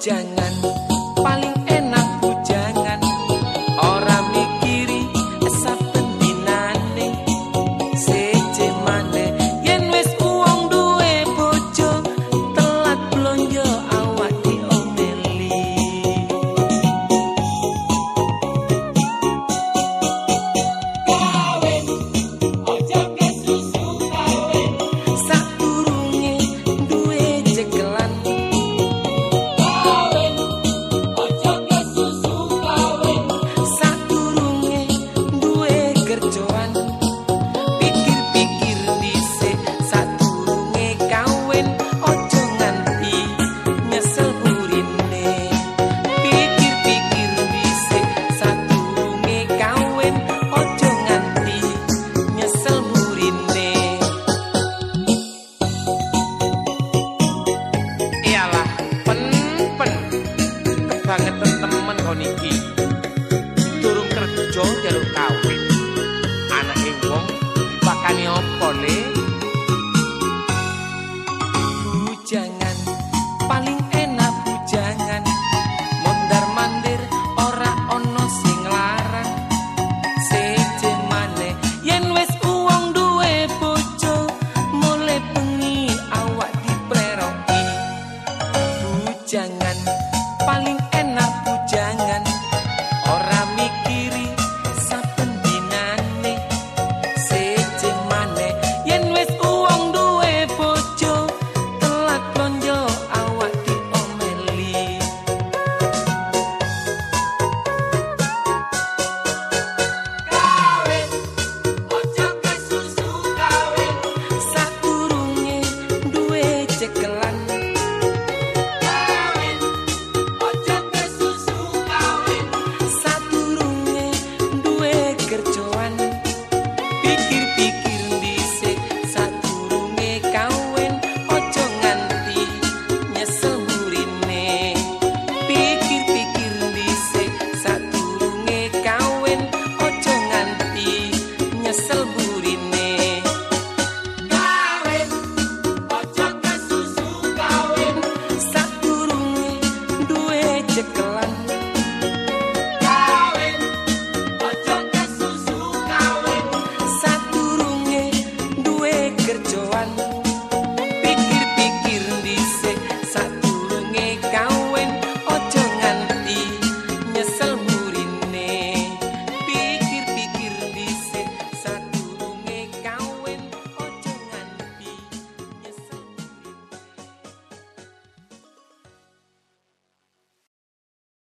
艰难。banget temen koniki turun Durung kerja jaluk kawin. Sel